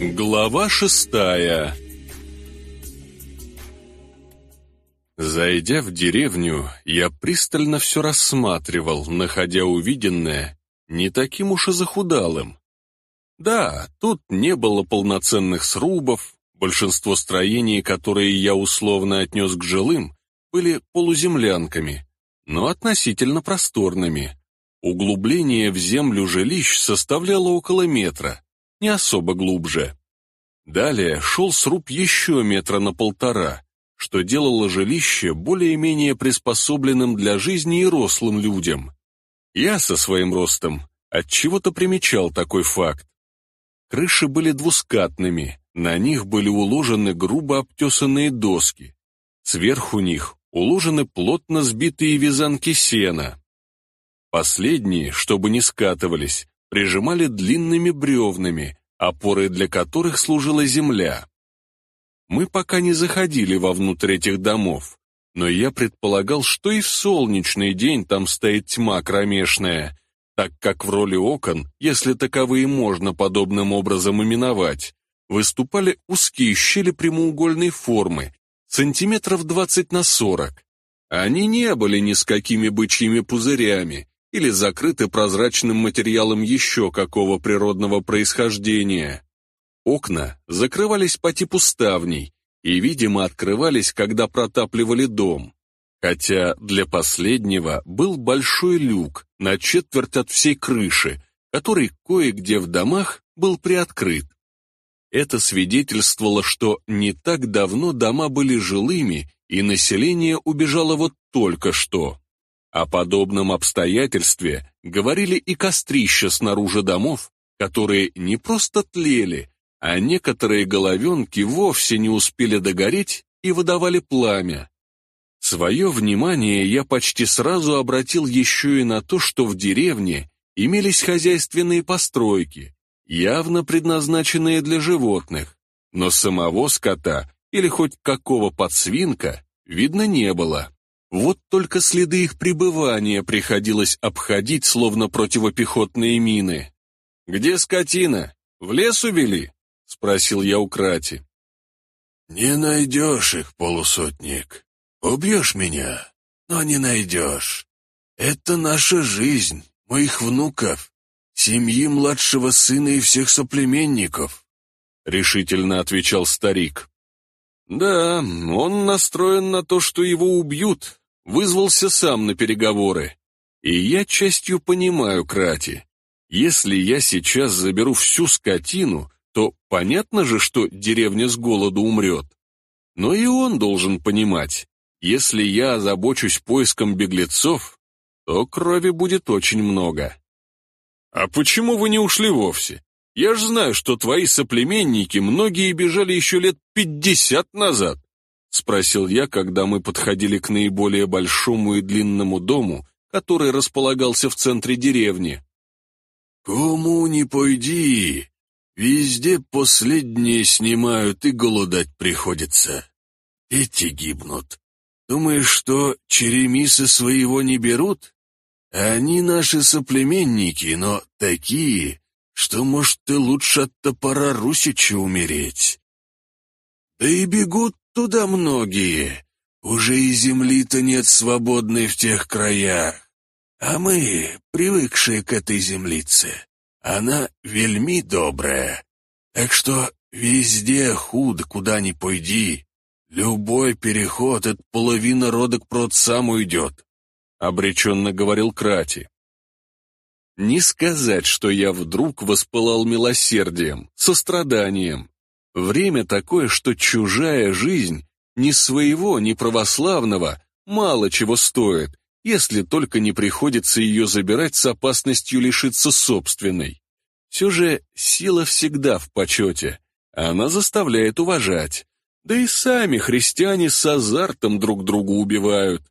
Глава шестая Зайдя в деревню, я пристально все рассматривал, находя увиденное не таким уж и захудалым. Да, тут не было полноценных срубов, большинство строений, которые я условно отнес к жилым, были полуземлянками, но относительно просторными. Углубление в землю жилищ составляло около метра, не особо глубже. Далее шел сруб еще метра на полтора, что делало жилище более-менее приспособленным для жизни и рослым людям. Я со своим ростом отчего-то примечал такой факт. Крыши были двускатными, на них были уложены грубо обтесанные доски. Сверху них уложены плотно сбитые вязанки сена. Последние, чтобы не скатывались, прижимали длинными бревнами, опорой для которых служила земля. Мы пока не заходили вовнутрь этих домов, но я предполагал, что и в солнечный день там стоит тьма кромешная, так как в роли окон, если таковые можно подобным образом именовать, выступали узкие щели прямоугольной формы, сантиметров 20 на 40. Они не были ни с какими бычьими пузырями или закрыты прозрачным материалом еще какого природного происхождения. Окна закрывались по типу ставней и, видимо, открывались, когда протапливали дом. Хотя для последнего был большой люк на четверть от всей крыши, который кое-где в домах был приоткрыт. Это свидетельствовало, что не так давно дома были жилыми, и население убежало вот только что. О подобном обстоятельстве говорили и кострища снаружи домов, которые не просто тлели, а некоторые головенки вовсе не успели догореть и выдавали пламя. Свое внимание я почти сразу обратил еще и на то, что в деревне имелись хозяйственные постройки, явно предназначенные для животных, но самого скота или хоть какого подсвинка видно не было. Вот только следы их пребывания приходилось обходить, словно противопехотные мины. «Где скотина? В лес увели?» — спросил я у Крати. «Не найдешь их, полусотник. Убьешь меня, но не найдешь. Это наша жизнь, моих внуков, семьи младшего сына и всех соплеменников», — решительно отвечал старик. «Да, он настроен на то, что его убьют, вызвался сам на переговоры. И я частью понимаю Крати. Если я сейчас заберу всю скотину, то понятно же, что деревня с голоду умрет. Но и он должен понимать, если я озабочусь поиском беглецов, то крови будет очень много. А почему вы не ушли вовсе? Я ж знаю, что твои соплеменники многие бежали еще лет пятьдесят назад, спросил я, когда мы подходили к наиболее большому и длинному дому, который располагался в центре деревни. «Кому не пойди, Везде последние снимают и голодать приходится. Эти гибнут. Думаешь, что черемисы своего не берут? Они наши соплеменники, но такие, что, может, ты лучше от топора Русича умереть. Да и бегут туда многие. Уже и земли-то нет свободной в тех краях. А мы, привыкшие к этой землице, она вельми добрая, так что везде худ, куда ни пойди. Любой переход от половины рода к продцам уйдет», — обреченно говорил Крати. Не сказать, что я вдруг воспылал милосердием, состраданием. Время такое, что чужая жизнь ни своего, ни православного мало чего стоит, если только не приходится ее забирать с опасностью лишиться собственной. Все же сила всегда в почете, она заставляет уважать. Да и сами христиане с азартом друг друга убивают.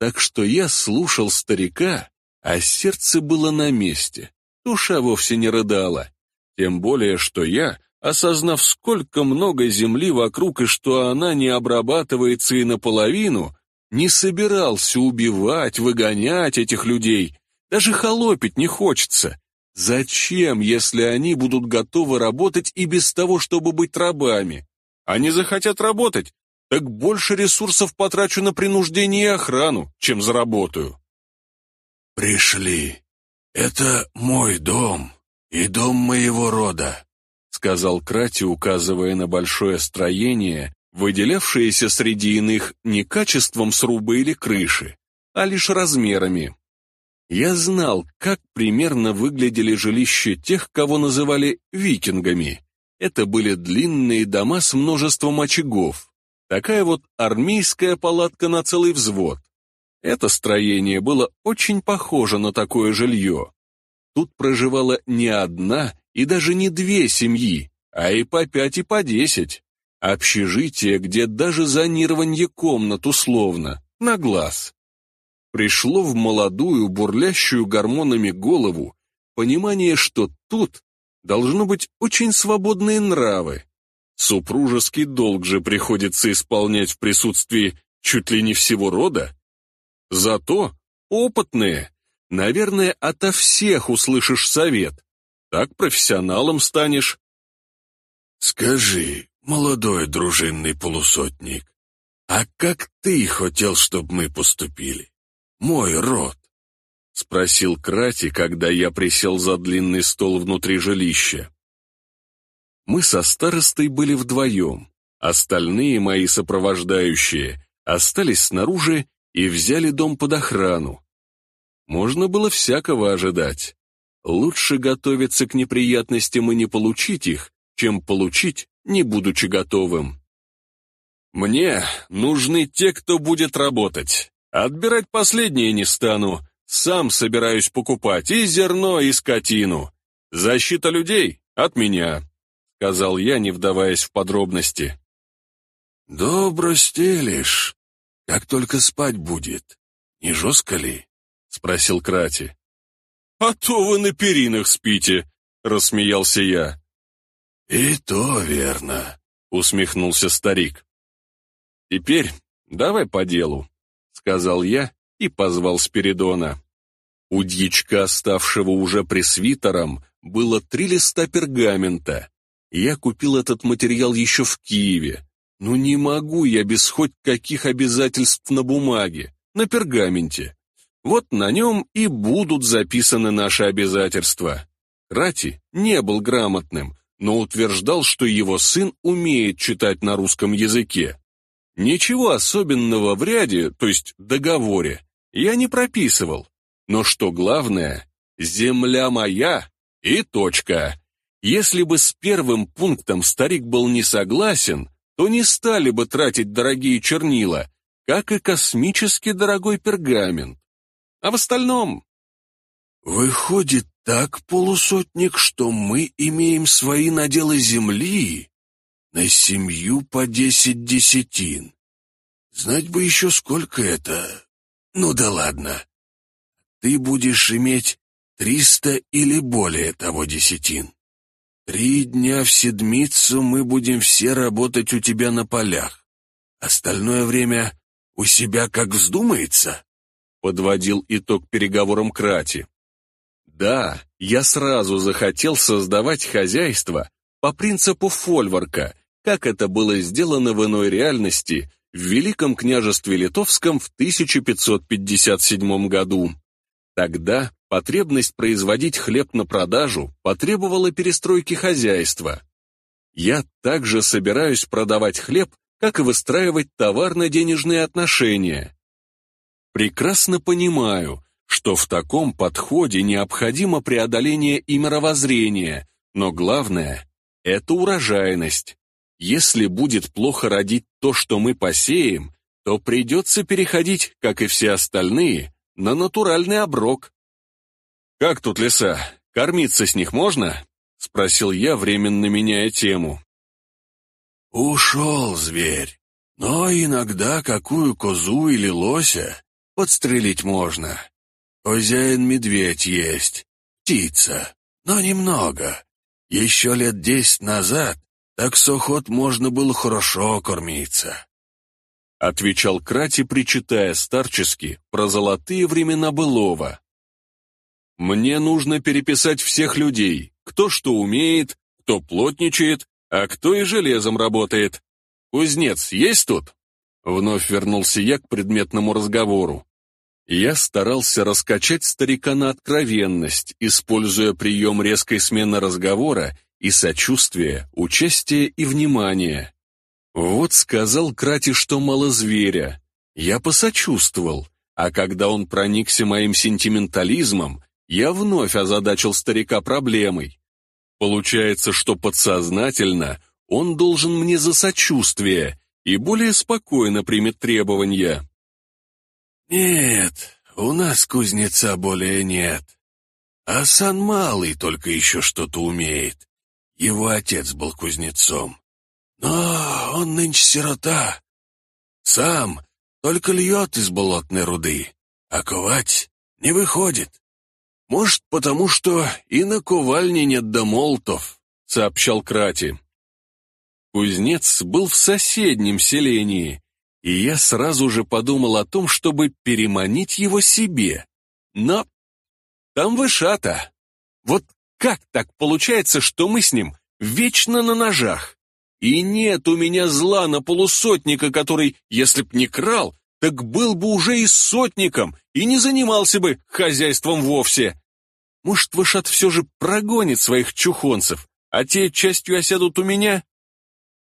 Так что я слушал старика, а сердце было на месте, душа вовсе не рыдала. Тем более, что я, осознав, сколько много земли вокруг и что она не обрабатывается и наполовину, не собирался убивать, выгонять этих людей. Даже холопить не хочется. Зачем, если они будут готовы работать и без того, чтобы быть рабами? Они захотят работать, так больше ресурсов потрачу на принуждение и охрану, чем заработаю. «Пришли. Это мой дом и дом моего рода», сказал Крати, указывая на большое строение, выделявшееся среди иных не качеством сруба или крыши, а лишь размерами. Я знал, как примерно выглядели жилища тех, кого называли викингами. Это были длинные дома с множеством очагов. Такая вот армейская палатка на целый взвод. Это строение было очень похоже на такое жилье. Тут проживала не одна и даже не две семьи, а и по пять и по десять. Общежитие, где даже зонирование комнат условно, на глаз. Пришло в молодую, бурлящую гормонами голову понимание, что тут должно быть очень свободные нравы. Супружеский долг же приходится исполнять в присутствии чуть ли не всего рода. Зато опытные, наверное, ото всех услышишь совет. Так профессионалом станешь. Скажи, молодой дружинный полусотник, а как ты хотел, чтобы мы поступили? Мой род? Спросил Крати, когда я присел за длинный стол внутри жилища. Мы со старостой были вдвоем, остальные мои сопровождающие остались снаружи и взяли дом под охрану. Можно было всякого ожидать. Лучше готовиться к неприятностям и не получить их, чем получить, не будучи готовым. Мне нужны те, кто будет работать. Отбирать последнее не стану. Сам собираюсь покупать и зерно, и скотину. Защита людей от меня, сказал я, не вдаваясь в подробности. Добро стелишь, как только спать будет. Не жестко ли? Спросил Крати. А то вы на перинах спите, рассмеялся я. И то верно, усмехнулся старик. Теперь давай по делу, сказал я и позвал Спиридона. У дьячка, ставшего уже пресвитером, было три листа пергамента. Я купил этот материал еще в Киеве, ну не могу я без хоть каких обязательств на бумаге, на пергаменте. Вот на нем и будут записаны наши обязательства. Рати не был грамотным, но утверждал, что его сын умеет читать на русском языке. Ничего особенного в ряде, то есть договоре, я не прописывал. Но что главное, земля моя и точка. Если бы с первым пунктом старик был не согласен, то не стали бы тратить дорогие чернила, как и космически дорогой пергамент. А в остальном... Выходит так, полусотник, что мы имеем свои наделы земли на семью по десять десятин. Знать бы еще сколько это. Ну да ладно. Ты будешь иметь триста или более того десятин. Три дня в седмицу мы будем все работать у тебя на полях. Остальное время у себя как вздумается?» Подводил итог переговорам Крати. «Да, я сразу захотел создавать хозяйство по принципу фольворка, как это было сделано в иной реальности в Великом княжестве Литовском в 1557 году. Тогда потребность производить хлеб на продажу потребовала перестройки хозяйства. Я также собираюсь продавать хлеб, как и выстраивать товарно-денежные отношения. Прекрасно понимаю, что в таком подходе необходимо преодоление и мировоззрения, но главное – это урожайность. Если будет плохо родить то, что мы посеем, то придется переходить, как и все остальные, на натуральный оброк. «Как тут леса? Кормиться с них можно?» — спросил я, временно меняя тему. «Ушел зверь, но иногда какую козу или лося подстрелить можно. Хозяин-медведь есть, птица, но немного. Еще лет десять назад так сохот можно было хорошо кормиться отвечал Крати, причитая старчески про золотые времена былого. Мне нужно переписать всех людей, кто что умеет, кто плотничает, а кто и железом работает. Кузнец есть тут?» Вновь вернулся я к предметному разговору. Я старался раскачать старика на откровенность, используя прием резкой смены разговора и сочувствия, участия и внимания. Вот сказал Крати, что мало зверя. Я посочувствовал, а когда он проникся моим сентиментализмом, я вновь озадачил старика проблемой. Получается, что подсознательно он должен мне за сочувствие и более спокойно примет требования. «Нет, у нас кузнеца более нет. А сан малый только еще что-то умеет. Его отец был кузнецом. Но он нынче сирота. Сам только льет из болотной руды, а ковать не выходит. Может, потому что и на ковальне нет домолтов», — сообщал Крати. Кузнец был в соседнем селении, и я сразу же подумал о том, чтобы переманить его себе. Но там вышата. Вот как так получается, что мы с ним вечно на ножах? И нет у меня зла на полусотника, который, если б не крал, так был бы уже и сотником и не занимался бы хозяйством вовсе. Может, Вышат все же прогонит своих чухонцев, а те частью осядут у меня?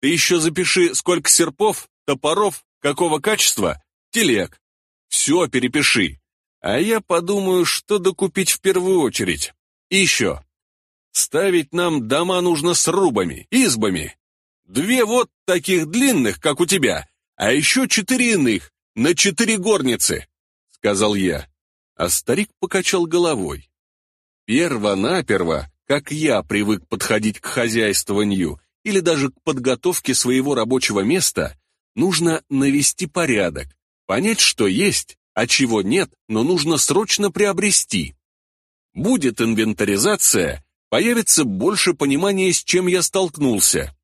Ты еще запиши, сколько серпов, топоров Какого качества? Телег. Все перепиши. А я подумаю, что докупить в первую очередь. И еще. Ставить нам дома нужно с рубами, избами. Две вот таких длинных, как у тебя, а еще четыре иных, на четыре горницы, сказал я. А старик покачал головой. Перво-наперво, как я привык подходить к хозяйствованию или даже к подготовке своего рабочего места, Нужно навести порядок, понять, что есть, а чего нет, но нужно срочно приобрести. Будет инвентаризация, появится больше понимания, с чем я столкнулся.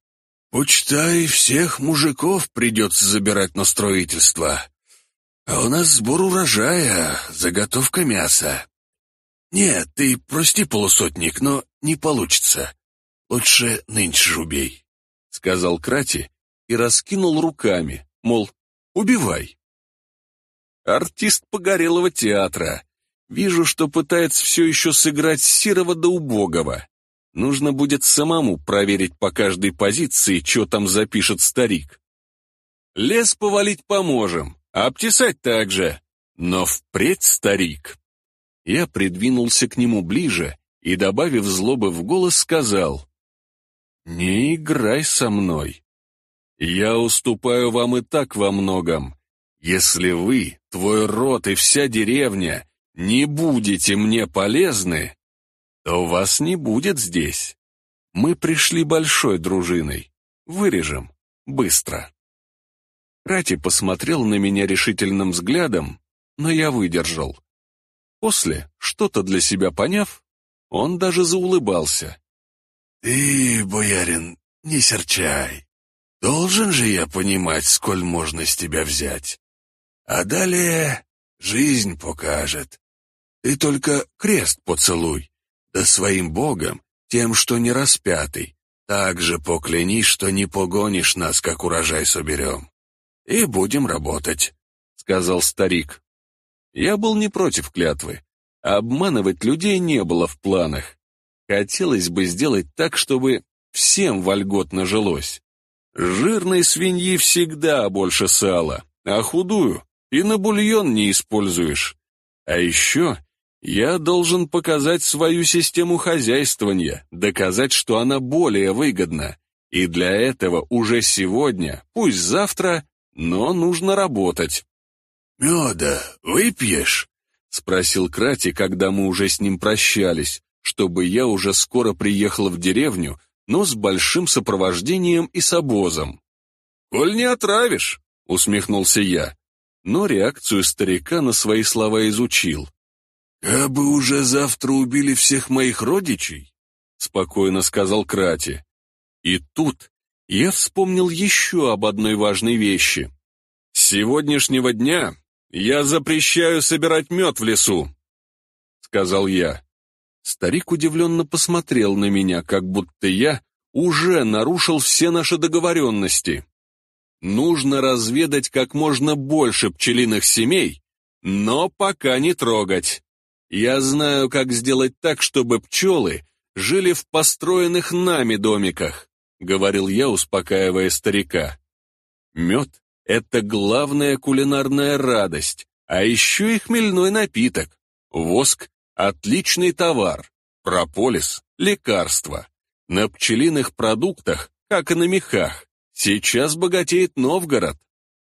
«Почитай, всех мужиков придется забирать на строительство. А у нас сбор урожая, заготовка мяса. Нет, ты прости, полусотник, но не получится. Лучше нынче же убей», — сказал Крати и раскинул руками, мол, убивай. Артист погорелого театра. Вижу, что пытается все еще сыграть Сирова до убогого. Нужно будет самому проверить по каждой позиции, что там запишет старик. Лес повалить поможем, обтесать также. Но впредь старик. Я придвинулся к нему ближе и, добавив злобы в голос, сказал, «Не играй со мной. Я уступаю вам и так во многом. Если вы, твой род и вся деревня не будете мне полезны, то вас не будет здесь. Мы пришли большой дружиной. Вырежем. Быстро. Рати посмотрел на меня решительным взглядом, но я выдержал. После, что-то для себя поняв, он даже заулыбался. «Ты, боярин, не серчай. Должен же я понимать, сколь можно с тебя взять. А далее жизнь покажет. Ты только крест поцелуй, да своим богом, тем, что не распятый, так же поклянись, что не погонишь нас, как урожай соберем. И будем работать», — сказал старик. Я был не против клятвы. Обманывать людей не было в планах. Хотелось бы сделать так, чтобы всем вольготно жилось. Жирной свиньи всегда больше сала, а худую и на бульон не используешь. А еще я должен показать свою систему хозяйствования, доказать, что она более выгодна. И для этого уже сегодня, пусть завтра, но нужно работать. «Меда выпьешь?» — спросил Крати, когда мы уже с ним прощались, чтобы я уже скоро приехал в деревню, но с большим сопровождением и с обозом. «Коль не отравишь», — усмехнулся я, но реакцию старика на свои слова изучил. «Кабы уже завтра убили всех моих родичей», — спокойно сказал Крати. И тут я вспомнил еще об одной важной вещи. «С сегодняшнего дня я запрещаю собирать мед в лесу», — сказал я. Старик удивленно посмотрел на меня, как будто я уже нарушил все наши договоренности. Нужно разведать как можно больше пчелиных семей, но пока не трогать. Я знаю, как сделать так, чтобы пчелы жили в построенных нами домиках, говорил я, успокаивая старика. Мед — это главная кулинарная радость, а еще и хмельной напиток. Воск — отличный товар, прополис — лекарство. На пчелиных продуктах, как и на мехах, сейчас богатеет Новгород.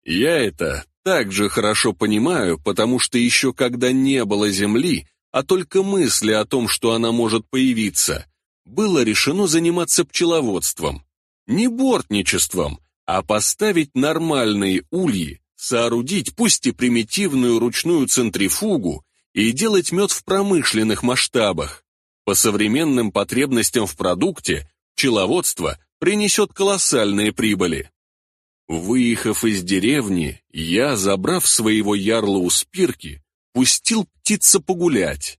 Я это также хорошо понимаю, потому что еще когда не было земли, а только мысли о том, что она может появиться, было решено заниматься пчеловодством. Не бортничеством, а поставить нормальные ульи, соорудить пусть и примитивную ручную центрифугу и делать мед в промышленных масштабах. По современным потребностям в продукте пчеловодство принесет колоссальные прибыли. Выехав из деревни, я, забрав своего ярла у спирки, пустил птица погулять.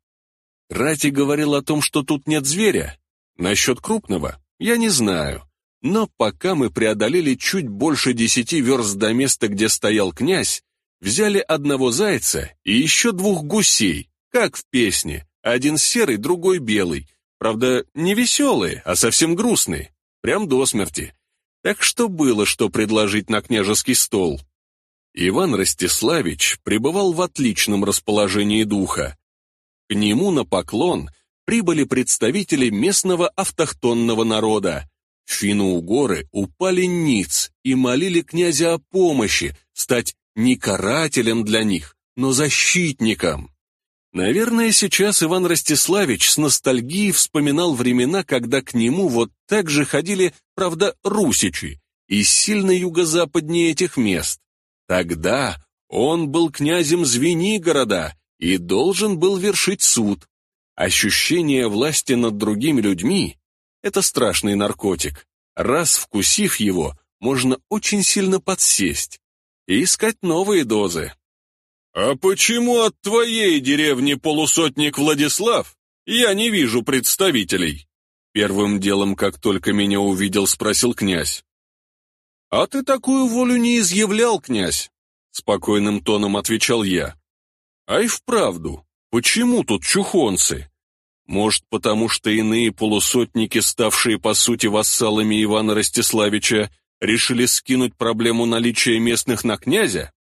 Рати говорил о том, что тут нет зверя. Насчет крупного я не знаю. Но пока мы преодолели чуть больше десяти верст до места, где стоял князь, взяли одного зайца и еще двух гусей, как в песне, один серый, другой белый. Правда, не веселые, а совсем грустные, прям до смерти. Так что было, что предложить на княжеский стол. Иван Ростиславич пребывал в отличном расположении духа. К нему на поклон прибыли представители местного автохтонного народа. Финно-угоры упали ниц и молили князя о помощи, стать не карателем для них, но защитником. Наверное, сейчас Иван Ростиславич с ностальгией вспоминал времена, когда к нему вот так же ходили, правда, русичи, и сильно юго-западнее этих мест. Тогда он был князем Звенигорода и должен был вершить суд. Ощущение власти над другими людьми – это страшный наркотик. Раз вкусив его, можно очень сильно подсесть и искать новые дозы. «А почему от твоей деревни полусотник Владислав я не вижу представителей?» Первым делом, как только меня увидел, спросил князь. «А ты такую волю не изъявлял, князь», — спокойным тоном отвечал я. «А и вправду, почему тут чухонцы? Может, потому что иные полусотники, ставшие по сути вассалами Ивана Ростиславича, решили скинуть проблему наличия местных на князя?»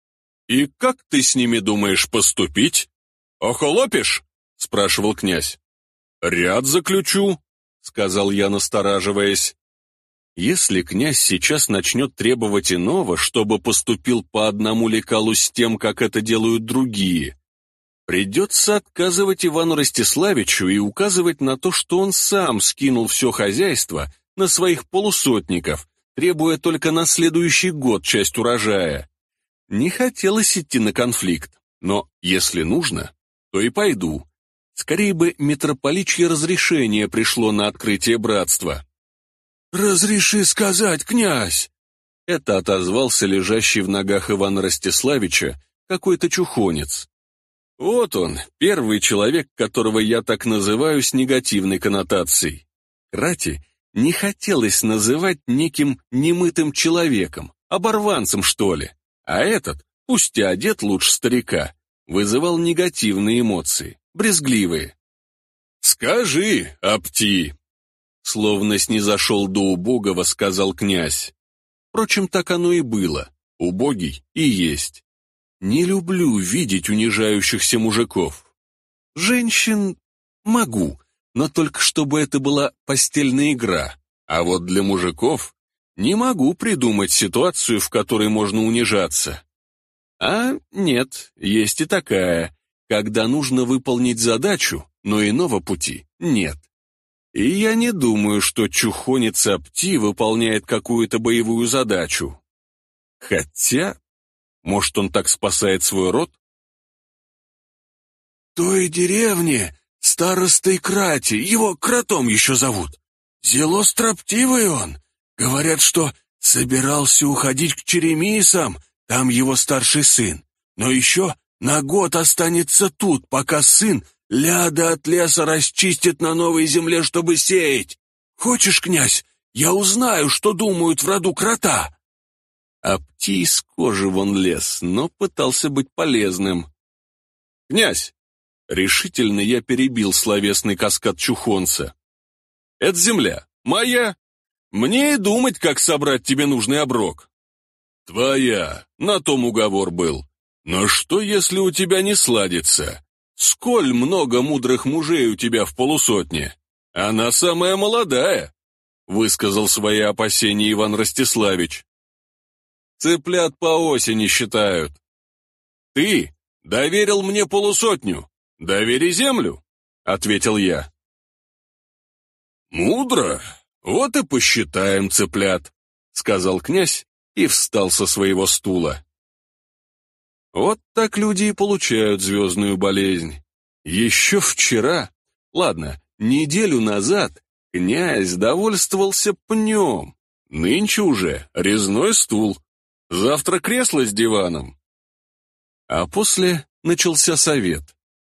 «И как ты с ними думаешь поступить? Охолопишь?» — спрашивал князь. «Ряд заключу», — сказал я, настораживаясь. «Если князь сейчас начнет требовать иного, чтобы поступил по одному лекалу с тем, как это делают другие, придется отказывать Ивану Ростиславичу и указывать на то, что он сам скинул все хозяйство на своих полусотников, требуя только на следующий год часть урожая. Не хотелось идти на конфликт, но если нужно, то и пойду. Скорее бы митрополичье разрешение пришло на открытие братства. «Разреши сказать, князь!» Это отозвался лежащий в ногах Ивана Ростиславича какой-то чухонец. Вот он, первый человек, которого я так называю с негативной коннотацией. Крати не хотелось называть неким немытым человеком, оборванцем, что ли. А этот, пусть и одет лучше старика, вызывал негативные эмоции, брезгливые. «Скажи, Апти!» Словно снизошел до убогого, сказал князь. Впрочем, так оно и было. Убогий и есть. Не люблю видеть унижающихся мужиков. Женщин могу, но только чтобы это была постельная игра. А вот для мужиков не могу придумать ситуацию, в которой можно унижаться. А нет, есть и такая, когда нужно выполнить задачу, но иного пути нет. И я не думаю, что чухонец Апти выполняет какую-то боевую задачу. Хотя, может, он так спасает свой род? той деревне старостой Крати, его кротом еще зовут. Зело строптивый он, Говорят, что собирался уходить к Черемисам, там его старший сын. Но еще на год останется тут, пока сын ляда от леса расчистит на новой земле, чтобы сеять. Хочешь, князь, я узнаю, что думают в роду крота?» Апти из кожи вон лез, но пытался быть полезным. «Князь!» — решительно я перебил словесный каскад чухонца. «Это земля. Моя. Мне и думать, как собрать тебе нужный оброк». «Твоя. На том уговор был. Но что, если у тебя не сладится? Сколь много мудрых мужей у тебя в полусотне? Она самая молодая», — высказал свои опасения Иван Ростиславич. Цыплят по осени считают. Ты доверил мне полусотню, довери землю, ответил я. Мудро, вот и посчитаем цыплят, сказал князь и встал со своего стула. Вот так люди и получают звездную болезнь. Еще вчера, ладно, неделю назад, князь довольствовался пнем. Нынче уже резной стул. Завтра кресло с диваном. А после начался совет.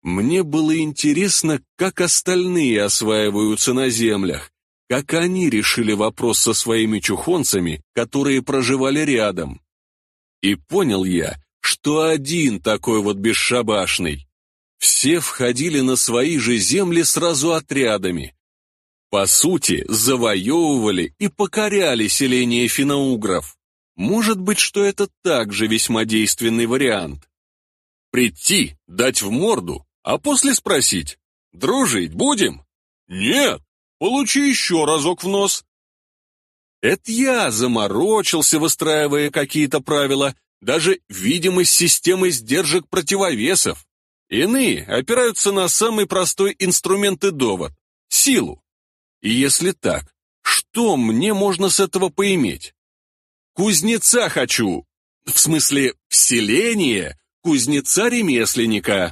Мне было интересно, как остальные осваиваются на землях, как они решили вопрос со своими чухонцами, которые проживали рядом. И понял я, что один такой вот бесшабашный. Все входили на свои же земли сразу отрядами. По сути, завоевывали и покоряли селение финоугров. Может быть, что это также весьма действенный вариант. Прийти, дать в морду, а после спросить, дружить будем? Нет, получи еще разок в нос. Это я заморочился, выстраивая какие-то правила, даже видимость системы сдержек противовесов. Иные опираются на самый простой инструмент и довод – силу. И если так, что мне можно с этого поиметь? Кузнеца хочу. В смысле, вселение кузнеца-ремесленника.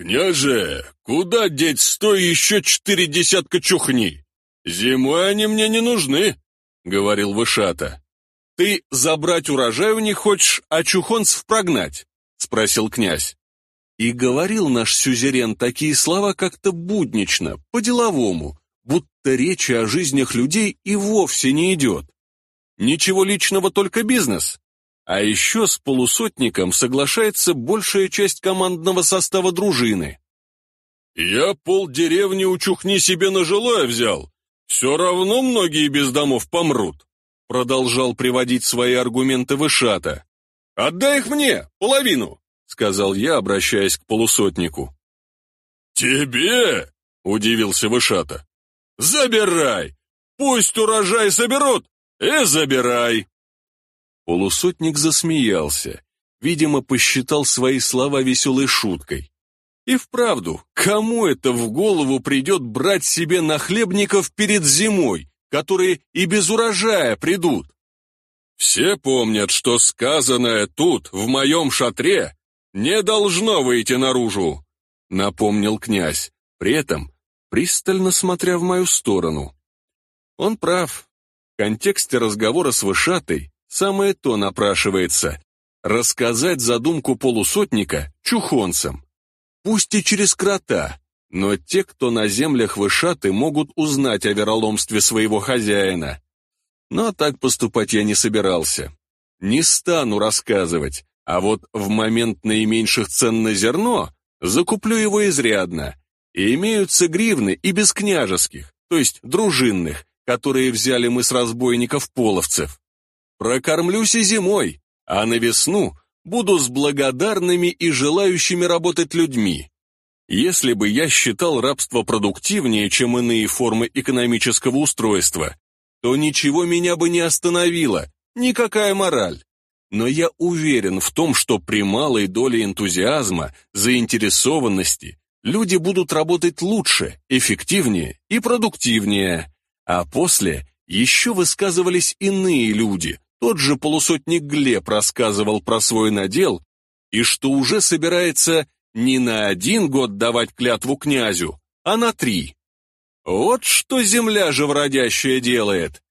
Княже, куда деть сто еще четыре десятка чухней? Зимой они мне не нужны, говорил Вышата. Ты забрать урожай у них хочешь, а чухонцев прогнать? Спросил князь. И говорил наш сюзерен такие слова как-то буднично, по-деловому, будто речи о жизнях людей и вовсе не идет. Ничего личного, только бизнес. А еще с полусотником соглашается большая часть командного состава дружины. «Я полдеревни у Чухни себе на жилое взял. Все равно многие без домов помрут», продолжал приводить свои аргументы Вышата. «Отдай их мне, половину», сказал я, обращаясь к полусотнику. «Тебе?» — удивился Вышата. «Забирай! Пусть урожай соберут, «И забирай!» Полусотник засмеялся, видимо, посчитал свои слова веселой шуткой. И вправду, кому это в голову придет брать себе нахлебников перед зимой, которые и без урожая придут? Все помнят, что сказанное тут, в моем шатре, не должно выйти наружу, напомнил князь, при этом пристально смотря в мою сторону. Он прав, контексте разговора с Вышатой самое то напрашивается – рассказать задумку полусотника чухонцам. Пусть и через крота, но те, кто на землях Вышаты, могут узнать о вероломстве своего хозяина. Но так поступать я не собирался. Не стану рассказывать, а вот в момент наименьших цен на зерно закуплю его изрядно. И имеются гривны и без княжеских, то есть дружинных, которые взяли мы с разбойников-половцев. Прокормлюсь и зимой, а на весну буду с благодарными и желающими работать людьми. Если бы я считал рабство продуктивнее, чем иные формы экономического устройства, то ничего меня бы не остановило, никакая мораль. Но я уверен в том, что при малой доле энтузиазма, заинтересованности, люди будут работать лучше, эффективнее и продуктивнее. А после еще высказывались иные люди. Тот же полусотник Глеб рассказывал про свой надел и что уже собирается не на один год давать клятву князю, а на три. Вот что земля же вродящая делает.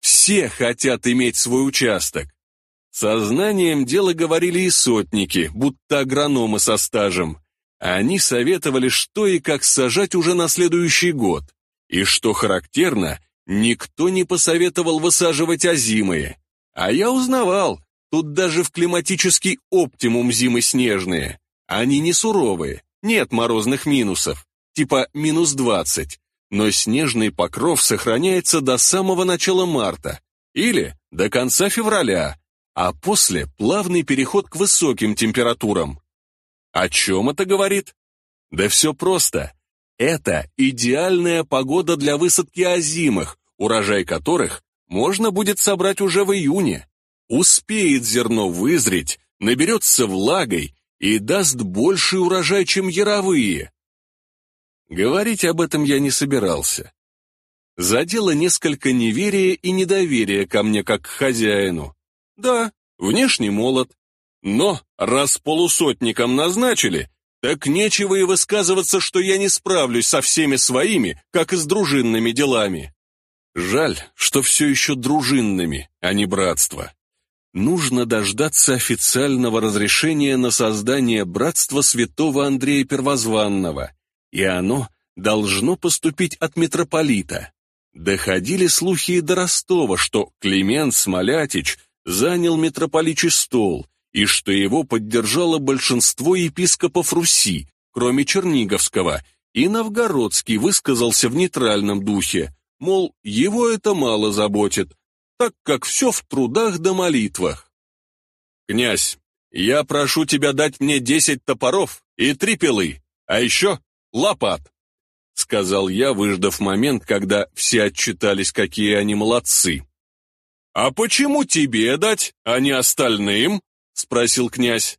Все хотят иметь свой участок. Сознанием дела говорили и сотники, будто агрономы со стажем. Они советовали, что и как сажать уже на следующий год. И что характерно, никто не посоветовал высаживать озимые. А я узнавал, тут даже в климатический оптимум зимы снежные. Они не суровые, нет морозных минусов, типа минус 20, но снежный покров сохраняется до самого начала марта или до конца февраля, а после плавный переход к высоким температурам. О чем это говорит? Да все просто. Это идеальная погода для высадки озимых, урожай которых можно будет собрать уже в июне. Успеет зерно вызреть, наберется влагой и даст больший урожай, чем яровые. Говорить об этом я не собирался. Задело несколько неверия и недоверия ко мне как к хозяину. Да, внешне молод. Но раз полусотником назначили, так нечего и высказываться, что я не справлюсь со всеми своими, как и с дружинными делами. Жаль, что все еще дружинными, а не братство. Нужно дождаться официального разрешения на создание братства святого Андрея Первозванного, и оно должно поступить от митрополита. Доходили слухи и до Ростова, что Климент Смолятич занял митрополичий стол, и что его поддержало большинство епископов Руси, кроме Черниговского, и Новгородский высказался в нейтральном духе, мол, его это мало заботит, так как все в трудах да молитвах. «Князь, я прошу тебя дать мне десять топоров и три пилы, а еще лопат», — сказал я, выждав момент, когда все отчитались, какие они молодцы. «А почему тебе дать, а не остальным?» — спросил князь.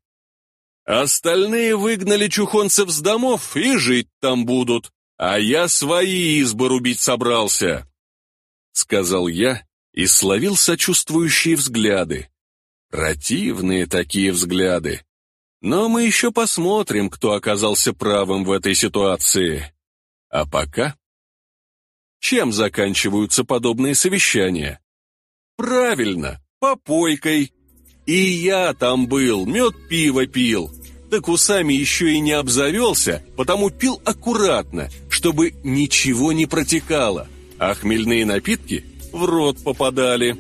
«Остальные выгнали чухонцев с домов и жить там будут, а я свои избы рубить собрался», — сказал я и словил сочувствующие взгляды. Противные такие взгляды. Но мы еще посмотрим, кто оказался правым в этой ситуации. А пока... Чем заканчиваются подобные совещания? Правильно, попойкой. И я там был, мед пиво пил. Так усами еще и не обзавелся, потому пил аккуратно, чтобы ничего не протекало. А хмельные напитки в рот попадали.